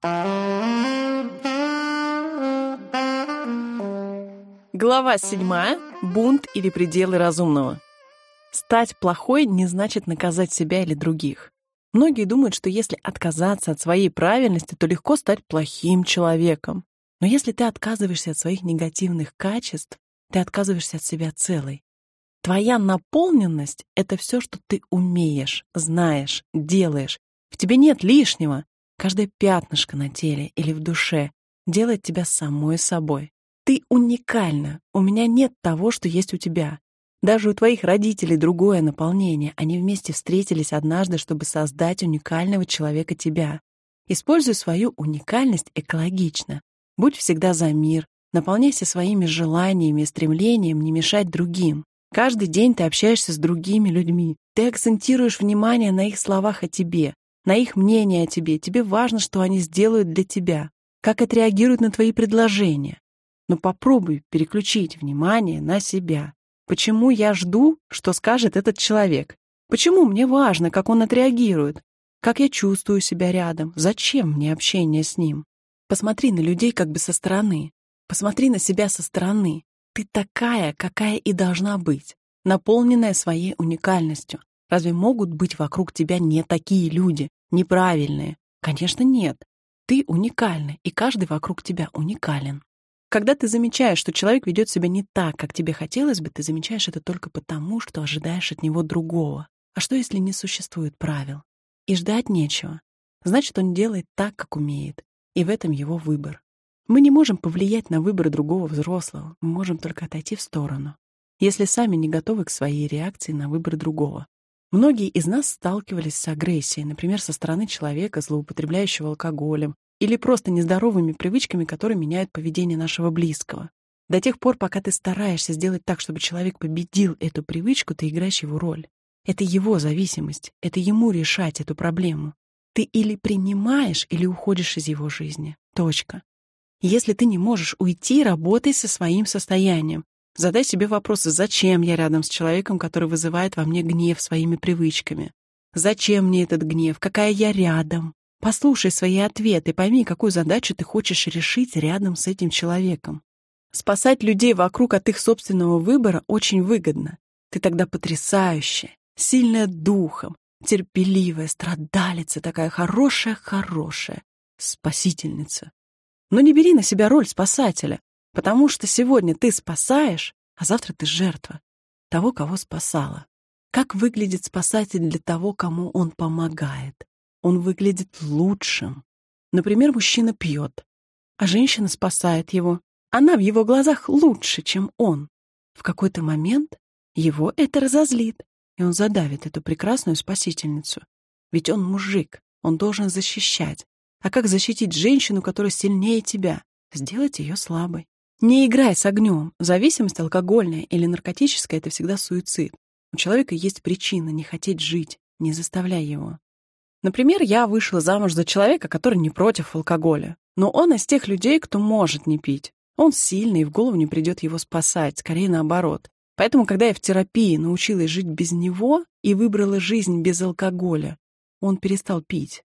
Глава 7. Бунт или пределы разумного. Стать плохой не значит наказать себя или других. Многие думают, что если отказаться от своей правильности, то легко стать плохим человеком. Но если ты отказываешься от своих негативных качеств, ты отказываешься от себя целой. Твоя наполненность — это все, что ты умеешь, знаешь, делаешь. В тебе нет лишнего. Каждое пятнышко на теле или в душе делает тебя самой собой. Ты уникальна. У меня нет того, что есть у тебя. Даже у твоих родителей другое наполнение. Они вместе встретились однажды, чтобы создать уникального человека тебя. Используй свою уникальность экологично. Будь всегда за мир. Наполняйся своими желаниями и стремлением не мешать другим. Каждый день ты общаешься с другими людьми. Ты акцентируешь внимание на их словах о тебе, на их мнение о тебе. Тебе важно, что они сделают для тебя, как отреагируют на твои предложения. Но попробуй переключить внимание на себя. Почему я жду, что скажет этот человек? Почему мне важно, как он отреагирует? Как я чувствую себя рядом? Зачем мне общение с ним? Посмотри на людей как бы со стороны. Посмотри на себя со стороны. Ты такая, какая и должна быть, наполненная своей уникальностью. Разве могут быть вокруг тебя не такие люди, неправильные? Конечно, нет. Ты уникальна, и каждый вокруг тебя уникален. Когда ты замечаешь, что человек ведет себя не так, как тебе хотелось бы, ты замечаешь это только потому, что ожидаешь от него другого. А что, если не существует правил? И ждать нечего. Значит, он делает так, как умеет. И в этом его выбор. Мы не можем повлиять на выбор другого взрослого, мы можем только отойти в сторону, если сами не готовы к своей реакции на выбор другого. Многие из нас сталкивались с агрессией, например, со стороны человека, злоупотребляющего алкоголем, или просто нездоровыми привычками, которые меняют поведение нашего близкого. До тех пор, пока ты стараешься сделать так, чтобы человек победил эту привычку, ты играешь его роль. Это его зависимость, это ему решать эту проблему. Ты или принимаешь, или уходишь из его жизни. Точка. Если ты не можешь уйти, работай со своим состоянием. Задай себе вопросы, зачем я рядом с человеком, который вызывает во мне гнев своими привычками? Зачем мне этот гнев? Какая я рядом? Послушай свои ответы, пойми, какую задачу ты хочешь решить рядом с этим человеком. Спасать людей вокруг от их собственного выбора очень выгодно. Ты тогда потрясающая, сильная духом, терпеливая, страдалица, такая хорошая-хорошая, спасительница. Но не бери на себя роль спасателя, потому что сегодня ты спасаешь, а завтра ты жертва того, кого спасала. Как выглядит спасатель для того, кому он помогает? Он выглядит лучшим. Например, мужчина пьет, а женщина спасает его. Она в его глазах лучше, чем он. В какой-то момент его это разозлит, и он задавит эту прекрасную спасительницу. Ведь он мужик, он должен защищать. А как защитить женщину, которая сильнее тебя? Сделать ее слабой. Не играй с огнем. Зависимость алкогольная или наркотическая — это всегда суицид. У человека есть причина не хотеть жить, не заставляй его. Например, я вышла замуж за человека, который не против алкоголя. Но он из тех людей, кто может не пить. Он сильный, и в голову не придет его спасать, скорее наоборот. Поэтому, когда я в терапии научилась жить без него и выбрала жизнь без алкоголя, он перестал пить.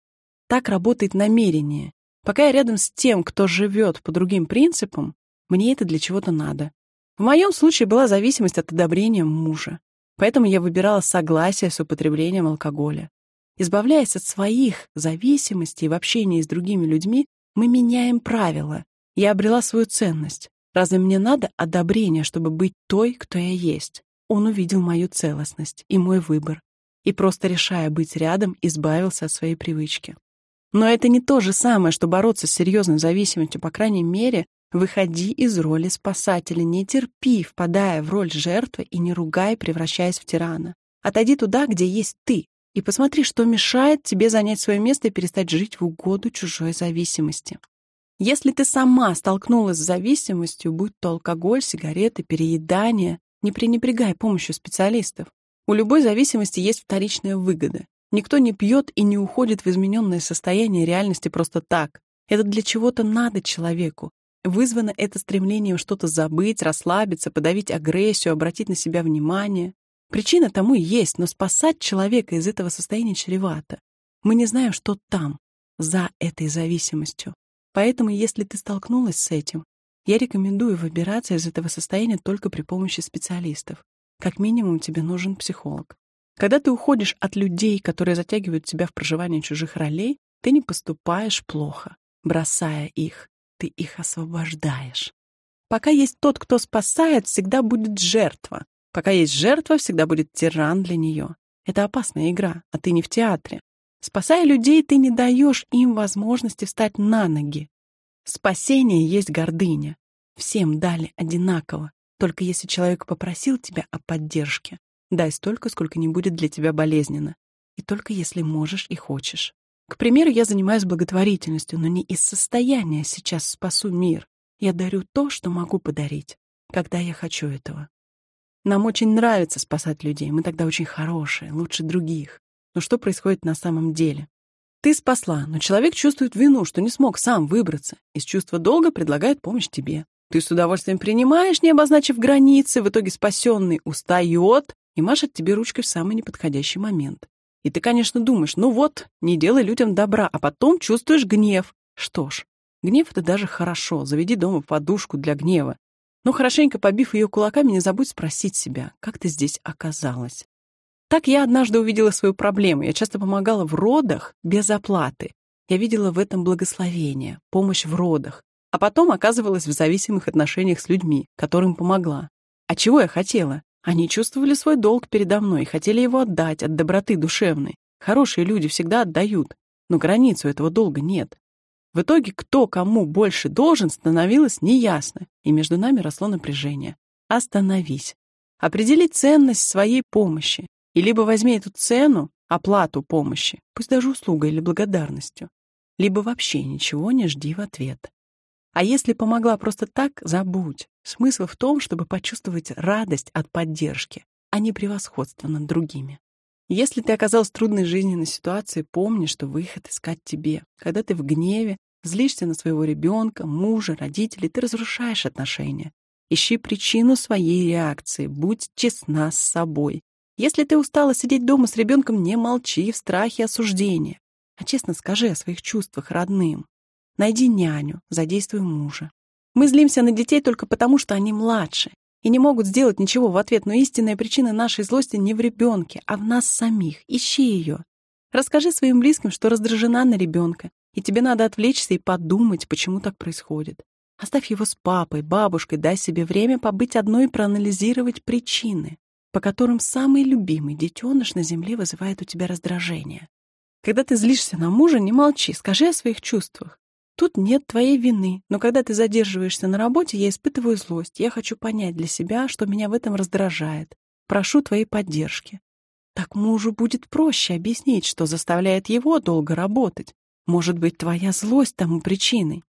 Так работает намерение. Пока я рядом с тем, кто живет по другим принципам, мне это для чего-то надо. В моем случае была зависимость от одобрения мужа. Поэтому я выбирала согласие с употреблением алкоголя. Избавляясь от своих зависимостей в общении с другими людьми, мы меняем правила. Я обрела свою ценность. Разве мне надо одобрение, чтобы быть той, кто я есть? Он увидел мою целостность и мой выбор. И просто решая быть рядом, избавился от своей привычки. Но это не то же самое, что бороться с серьезной зависимостью, по крайней мере, выходи из роли спасателя, не терпи, впадая в роль жертвы и не ругай, превращаясь в тирана. Отойди туда, где есть ты, и посмотри, что мешает тебе занять свое место и перестать жить в угоду чужой зависимости. Если ты сама столкнулась с зависимостью, будь то алкоголь, сигареты, переедание, не пренебрегай помощью специалистов. У любой зависимости есть вторичная выгода. Никто не пьет и не уходит в измененное состояние реальности просто так. Это для чего-то надо человеку. Вызвано это стремлением что-то забыть, расслабиться, подавить агрессию, обратить на себя внимание. Причина тому есть, но спасать человека из этого состояния чревато. Мы не знаем, что там, за этой зависимостью. Поэтому, если ты столкнулась с этим, я рекомендую выбираться из этого состояния только при помощи специалистов. Как минимум, тебе нужен психолог. Когда ты уходишь от людей, которые затягивают тебя в проживание чужих ролей, ты не поступаешь плохо, бросая их. Ты их освобождаешь. Пока есть тот, кто спасает, всегда будет жертва. Пока есть жертва, всегда будет тиран для нее. Это опасная игра, а ты не в театре. Спасая людей, ты не даешь им возможности встать на ноги. Спасение есть гордыня. Всем дали одинаково. Только если человек попросил тебя о поддержке, дай столько, сколько не будет для тебя болезненно. И только если можешь и хочешь. К примеру, я занимаюсь благотворительностью, но не из состояния сейчас спасу мир. Я дарю то, что могу подарить, когда я хочу этого. Нам очень нравится спасать людей, мы тогда очень хорошие, лучше других. Но что происходит на самом деле? Ты спасла, но человек чувствует вину, что не смог сам выбраться. Из чувства долга предлагает помощь тебе. Ты с удовольствием принимаешь, не обозначив границы, в итоге спасенный устает и машет тебе ручкой в самый неподходящий момент. И ты, конечно, думаешь, ну вот, не делай людям добра, а потом чувствуешь гнев. Что ж, гнев — это даже хорошо, заведи дома подушку для гнева. Но хорошенько побив ее кулаками, не забудь спросить себя, как ты здесь оказалась. Так я однажды увидела свою проблему. Я часто помогала в родах без оплаты. Я видела в этом благословение, помощь в родах. А потом оказывалась в зависимых отношениях с людьми, которым помогла. А чего я хотела? Они чувствовали свой долг передо мной и хотели его отдать от доброты душевной. Хорошие люди всегда отдают, но границу этого долга нет. В итоге, кто кому больше должен, становилось неясно, и между нами росло напряжение. Остановись. Определи ценность своей помощи. И либо возьми эту цену, оплату помощи, пусть даже услугой или благодарностью, либо вообще ничего не жди в ответ. А если помогла просто так, забудь. Смысл в том, чтобы почувствовать радость от поддержки, а не превосходство над другими. Если ты оказался в трудной жизненной ситуации, помни, что выход искать тебе. Когда ты в гневе, злишься на своего ребенка, мужа, родителей, ты разрушаешь отношения. Ищи причину своей реакции, будь честна с собой. Если ты устала сидеть дома с ребенком, не молчи в страхе осуждения, а честно скажи о своих чувствах родным. Найди няню, задействуй мужа. Мы злимся на детей только потому, что они младше и не могут сделать ничего в ответ, но истинная причина нашей злости не в ребенке, а в нас самих. Ищи ее. Расскажи своим близким, что раздражена на ребенка, и тебе надо отвлечься и подумать, почему так происходит. Оставь его с папой, бабушкой, дай себе время побыть одной и проанализировать причины по которым самый любимый детеныш на земле вызывает у тебя раздражение. Когда ты злишься на мужа, не молчи, скажи о своих чувствах. Тут нет твоей вины, но когда ты задерживаешься на работе, я испытываю злость. Я хочу понять для себя, что меня в этом раздражает. Прошу твоей поддержки. Так мужу будет проще объяснить, что заставляет его долго работать. Может быть, твоя злость тому причиной.